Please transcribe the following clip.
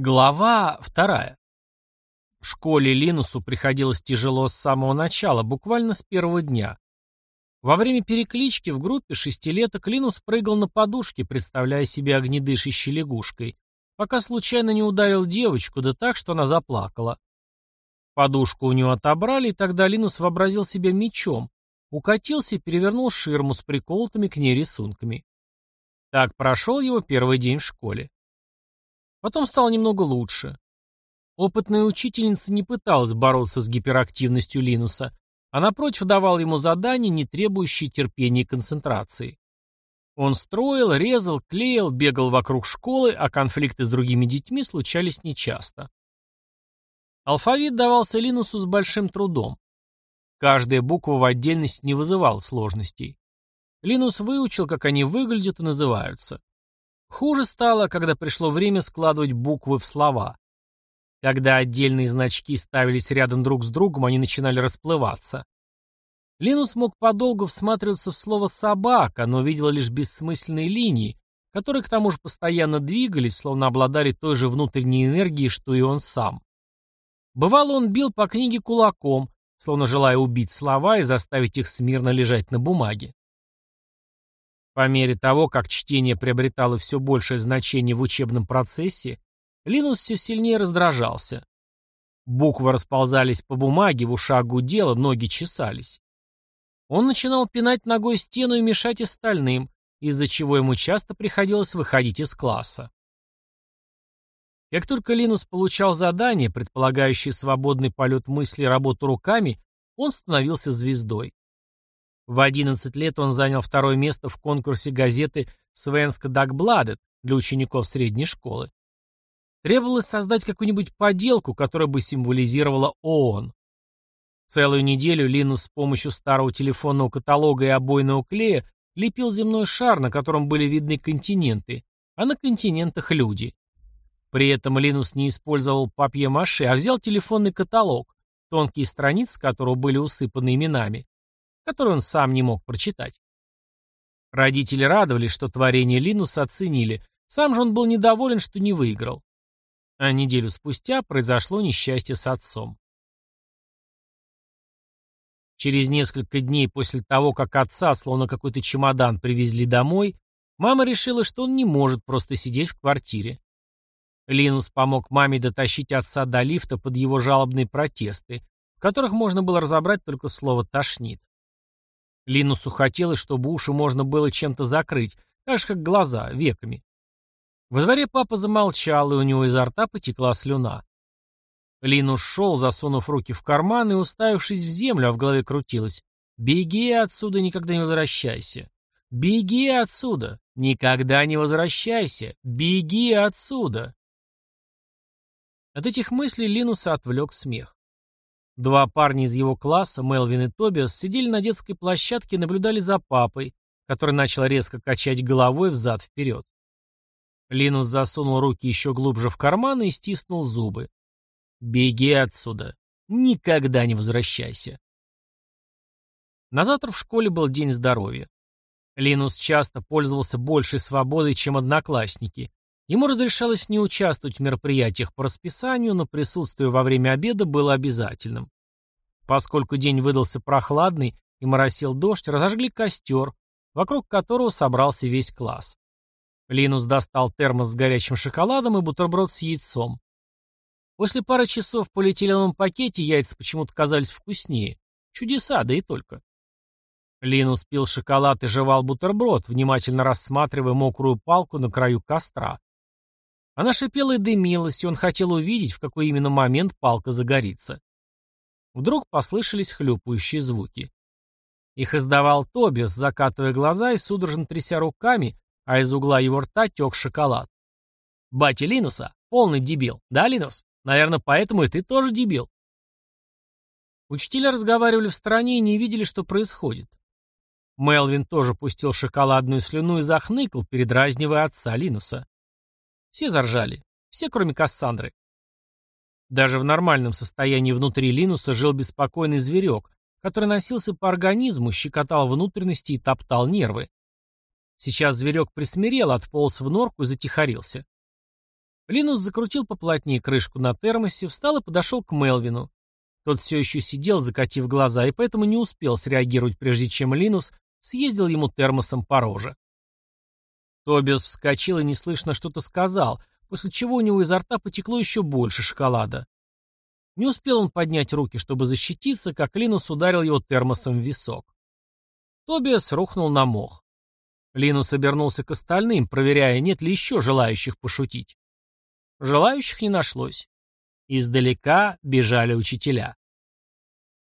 Глава вторая. В школе Линусу приходилось тяжело с самого начала, буквально с первого дня. Во время переклички в группе шестилеток Линус прыгал на подушке, представляя себя огнедышащей лягушкой, пока случайно не ударил девочку, да так, что она заплакала. Подушку у нее отобрали, и тогда Линус вообразил себя мечом, укатился и перевернул ширму с приколотыми к ней рисунками. Так прошел его первый день в школе. Потом стало немного лучше. Опытная учительница не пыталась бороться с гиперактивностью Линуса, а напротив давала ему задания, не требующие терпения и концентрации. Он строил, резал, клеил, бегал вокруг школы, а конфликты с другими детьми случались нечасто. Алфавит давался Линусу с большим трудом. Каждая буква в отдельности не вызывала сложностей. Линус выучил, как они выглядят и называются. Хуже стало, когда пришло время складывать буквы в слова. Когда отдельные значки ставились рядом друг с другом, они начинали расплываться. Линус мог подолгу всматриваться в слово «собака», но видел лишь бессмысленные линии, которые к тому же постоянно двигались, словно обладали той же внутренней энергией, что и он сам. Бывало, он бил по книге кулаком, словно желая убить слова и заставить их смирно лежать на бумаге. По мере того, как чтение приобретало все большее значение в учебном процессе, Линус все сильнее раздражался. Буквы расползались по бумаге, в ушах гудело, ноги чесались. Он начинал пинать ногой стену и мешать остальным, из-за чего ему часто приходилось выходить из класса. Как только Линус получал задание, предполагающее свободный полет мысли и работу руками, он становился звездой. В 11 лет он занял второе место в конкурсе газеты «Свенска Дагбладет» для учеников средней школы. Требовалось создать какую-нибудь поделку, которая бы символизировала ООН. Целую неделю Линус с помощью старого телефонного каталога и обойного клея лепил земной шар, на котором были видны континенты, а на континентах люди. При этом Линус не использовал папье-маше, а взял телефонный каталог, тонкие страницы которого были усыпаны именами, который он сам не мог прочитать. Родители радовались, что творение Линуса оценили, сам же он был недоволен, что не выиграл. А неделю спустя произошло несчастье с отцом. Через несколько дней после того, как отца, словно какой-то чемодан, привезли домой, мама решила, что он не может просто сидеть в квартире. Линус помог маме дотащить отца до лифта под его жалобные протесты, в которых можно было разобрать только слово «тошнит». Линусу хотелось, чтобы уши можно было чем-то закрыть, так же, как глаза, веками. Во дворе папа замолчал, и у него изо рта потекла слюна. Линус шел, засунув руки в карман и уставившись в землю, а в голове крутилось. «Беги отсюда, никогда не возвращайся! Беги отсюда! Никогда не возвращайся! Беги отсюда!» От этих мыслей Линуса отвлек смех. Два парня из его класса, Мелвин и Тобиас, сидели на детской площадке и наблюдали за папой, который начал резко качать головой взад-вперед. Линус засунул руки еще глубже в карманы и стиснул зубы. «Беги отсюда. Никогда не возвращайся». На завтра в школе был день здоровья. Линус часто пользовался большей свободой, чем одноклассники, Ему разрешалось не участвовать в мероприятиях по расписанию, но присутствие во время обеда было обязательным. Поскольку день выдался прохладный и моросил дождь, разожгли костер, вокруг которого собрался весь класс. Линус достал термос с горячим шоколадом и бутерброд с яйцом. После пары часов в полиэтиленовом пакете яйца почему-то казались вкуснее. Чудеса, да и только. Линус пил шоколад и жевал бутерброд, внимательно рассматривая мокрую палку на краю костра. Она шипела и дымилась, и он хотел увидеть, в какой именно момент палка загорится. Вдруг послышались хлюпающие звуки. Их издавал Тобиас, закатывая глаза и судорожно тряся руками, а из угла его рта тек шоколад. «Батя Линуса? Полный дебил. Да, Линус? Наверное, поэтому и ты тоже дебил». Учителя разговаривали в стороне и не видели, что происходит. Мелвин тоже пустил шоколадную слюну и захныкал, передразнивая отца Линуса. Все заржали. Все, кроме Кассандры. Даже в нормальном состоянии внутри Линуса жил беспокойный зверек, который носился по организму, щекотал внутренности и топтал нервы. Сейчас зверек присмирел, отполз в норку и затихарился. Линус закрутил поплотнее крышку на термосе, встал и подошел к Мелвину. Тот все еще сидел, закатив глаза, и поэтому не успел среагировать, прежде чем Линус съездил ему термосом по роже. Тобиас вскочил и неслышно что-то сказал, после чего у него изо рта потекло еще больше шоколада. Не успел он поднять руки, чтобы защититься, как Линус ударил его термосом в висок. Тобиас рухнул на мох. Линус обернулся к остальным, проверяя, нет ли еще желающих пошутить. Желающих не нашлось. Издалека бежали учителя.